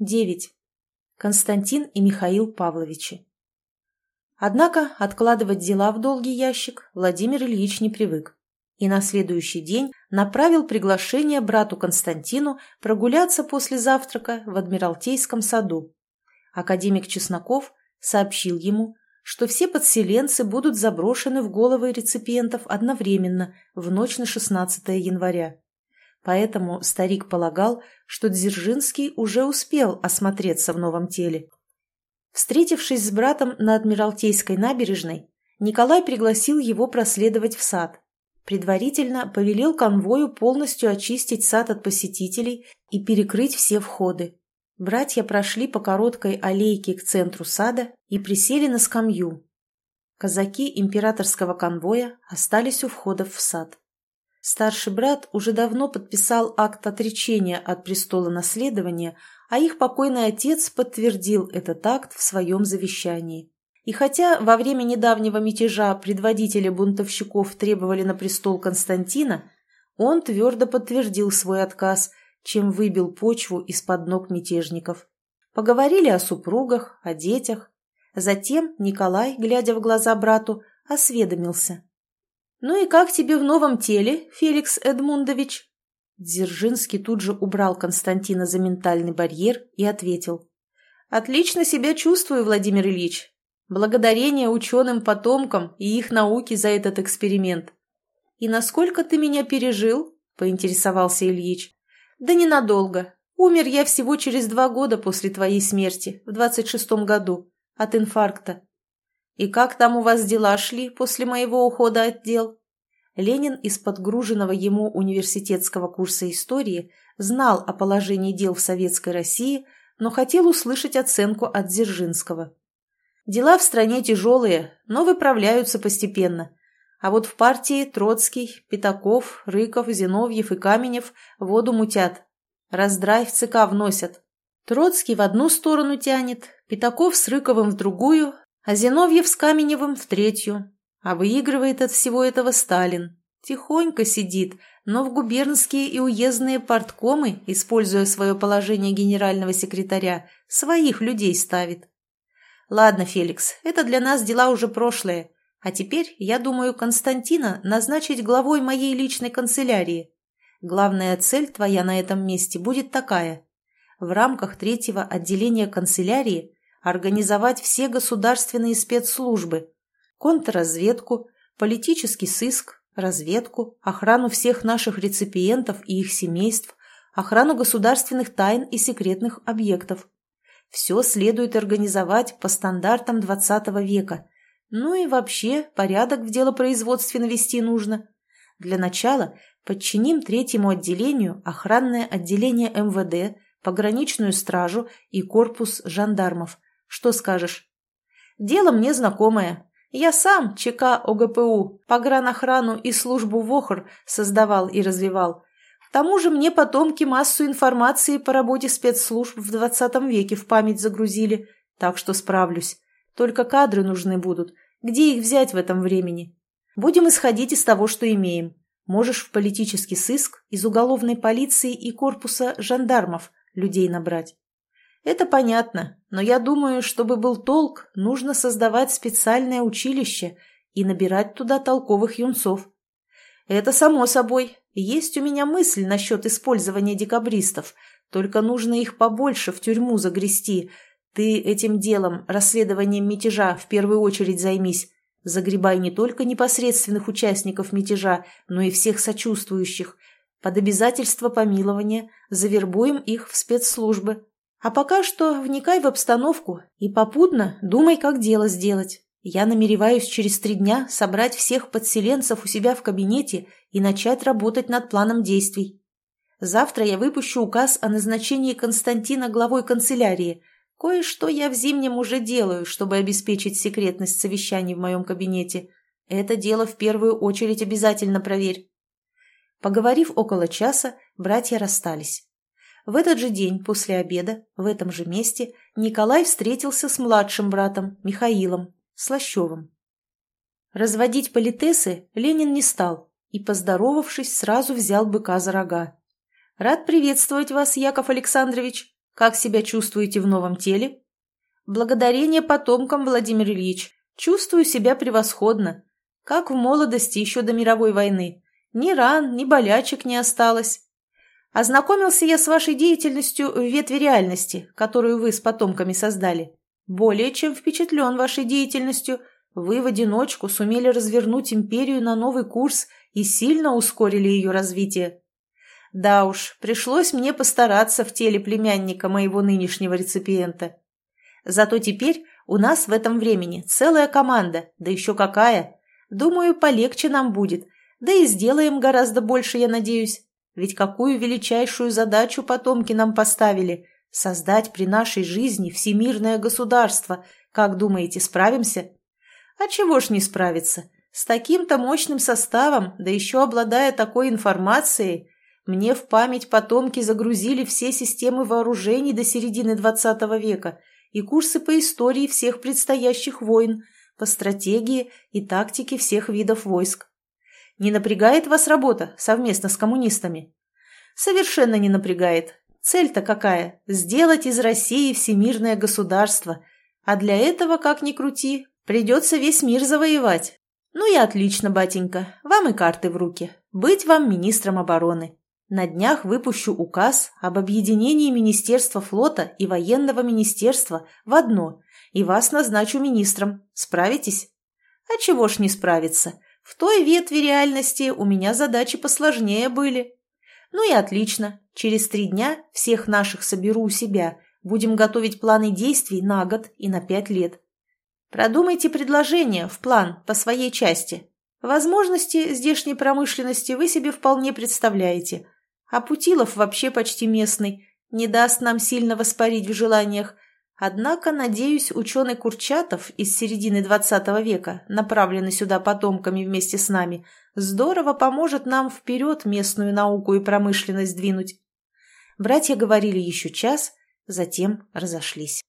9. Константин и Михаил Павловичи. Однако откладывать дела в долгий ящик Владимир Ильич не привык. И на следующий день направил приглашение брату Константину прогуляться после завтрака в Адмиралтейском саду. Академик Чесноков сообщил ему, что все подселенцы будут заброшены в головы реципиентов одновременно в ночь на 16 января. Поэтому старик полагал, что Дзержинский уже успел осмотреться в новом теле. Встретившись с братом на Адмиралтейской набережной, Николай пригласил его проследовать в сад. Предварительно повелел конвою полностью очистить сад от посетителей и перекрыть все входы. Братья прошли по короткой аллейке к центру сада и присели на скамью. Казаки императорского конвоя остались у входов в сад. Старший брат уже давно подписал акт отречения от престола наследования, а их покойный отец подтвердил этот акт в своем завещании. И хотя во время недавнего мятежа предводители бунтовщиков требовали на престол Константина, он твердо подтвердил свой отказ, чем выбил почву из-под ног мятежников. Поговорили о супругах, о детях. Затем Николай, глядя в глаза брату, осведомился. «Ну и как тебе в новом теле, Феликс Эдмундович?» Дзержинский тут же убрал Константина за ментальный барьер и ответил. «Отлично себя чувствую, Владимир Ильич. Благодарение ученым-потомкам и их науке за этот эксперимент. И насколько ты меня пережил?» – поинтересовался Ильич. «Да ненадолго. Умер я всего через два года после твоей смерти, в двадцать шестом году, от инфаркта. И как там у вас дела шли после моего ухода от дел?» Ленин из подгруженного ему университетского курса истории знал о положении дел в Советской России, но хотел услышать оценку от Дзержинского. Дела в стране тяжелые, но выправляются постепенно. А вот в партии Троцкий, Пятаков, Рыков, Зиновьев и Каменев воду мутят. Раздрай в ЦК вносят. Троцкий в одну сторону тянет, Пятаков с Рыковым в другую, а Зиновьев с Каменевым в третью. А выигрывает от всего этого Сталин. Тихонько сидит, но в губернские и уездные порткомы, используя свое положение генерального секретаря, своих людей ставит. Ладно, Феликс, это для нас дела уже прошлые. А теперь, я думаю, Константина назначить главой моей личной канцелярии. Главная цель твоя на этом месте будет такая. В рамках третьего отделения канцелярии организовать все государственные спецслужбы, контрразведку, политический сыск, разведку, охрану всех наших реципиентов и их семейств, охрану государственных тайн и секретных объектов. Все следует организовать по стандартам XX века. Ну и вообще порядок в делопроизводстве навести нужно. Для начала подчиним третьему отделению охранное отделение МВД, пограничную стражу и корпус жандармов. Что скажешь? Дело мне знакомое, я сам ЧК ОГПУ, погранохрану и службу ВОХР создавал и развивал. К тому же мне потомки массу информации по работе спецслужб в 20 веке в память загрузили, так что справлюсь. Только кадры нужны будут. Где их взять в этом времени? Будем исходить из того, что имеем. Можешь в политический сыск из уголовной полиции и корпуса жандармов людей набрать. Это понятно, но я думаю, чтобы был толк, нужно создавать специальное училище и набирать туда толковых юнцов. Это само собой. Есть у меня мысль насчет использования декабристов, только нужно их побольше в тюрьму загрести. Ты этим делом, расследованием мятежа, в первую очередь займись. Загребай не только непосредственных участников мятежа, но и всех сочувствующих. Под обязательство помилования завербуем их в спецслужбы. А пока что вникай в обстановку и попутно думай, как дело сделать. Я намереваюсь через три дня собрать всех подселенцев у себя в кабинете и начать работать над планом действий. Завтра я выпущу указ о назначении Константина главой канцелярии. Кое-что я в зимнем уже делаю, чтобы обеспечить секретность совещаний в моем кабинете. Это дело в первую очередь обязательно проверь. Поговорив около часа, братья расстались. В этот же день после обеда, в этом же месте, Николай встретился с младшим братом Михаилом, Слащевым. Разводить политесы Ленин не стал и, поздоровавшись, сразу взял быка за рога. «Рад приветствовать вас, Яков Александрович. Как себя чувствуете в новом теле? Благодарение потомкам, Владимир Ильич. Чувствую себя превосходно. Как в молодости еще до мировой войны. Ни ран, ни болячек не осталось. Ознакомился я с вашей деятельностью в ветви реальности, которую вы с потомками создали. Более чем впечатлен вашей деятельностью. Вы в одиночку сумели развернуть империю на новый курс и сильно ускорили ее развитие. Да уж, пришлось мне постараться в теле племянника моего нынешнего реципиента. Зато теперь у нас в этом времени целая команда, да еще какая. Думаю, полегче нам будет, да и сделаем гораздо больше, я надеюсь. Ведь какую величайшую задачу потомки нам поставили – создать при нашей жизни всемирное государство. Как думаете, справимся? А чего ж не справиться? С таким-то мощным составом, да еще обладая такой информацией, мне в память потомки загрузили все системы вооружений до середины XX века и курсы по истории всех предстоящих войн, по стратегии и тактике всех видов войск. Не напрягает вас работа совместно с коммунистами? Совершенно не напрягает. Цель-то какая? Сделать из России всемирное государство. А для этого, как ни крути, придется весь мир завоевать. Ну и отлично, батенька. Вам и карты в руки. Быть вам министром обороны. На днях выпущу указ об объединении Министерства флота и военного министерства в одно, и вас назначу министром. Справитесь? А чего ж не справиться? В той ветви реальности у меня задачи посложнее были. Ну и отлично. Через три дня всех наших соберу у себя. Будем готовить планы действий на год и на пять лет. Продумайте предложение в план по своей части. Возможности здешней промышленности вы себе вполне представляете. А Путилов вообще почти местный, не даст нам сильно воспарить в желаниях – Однако, надеюсь, ученый Курчатов из середины XX века, направленный сюда потомками вместе с нами, здорово поможет нам вперед местную науку и промышленность двинуть. Братья говорили еще час, затем разошлись.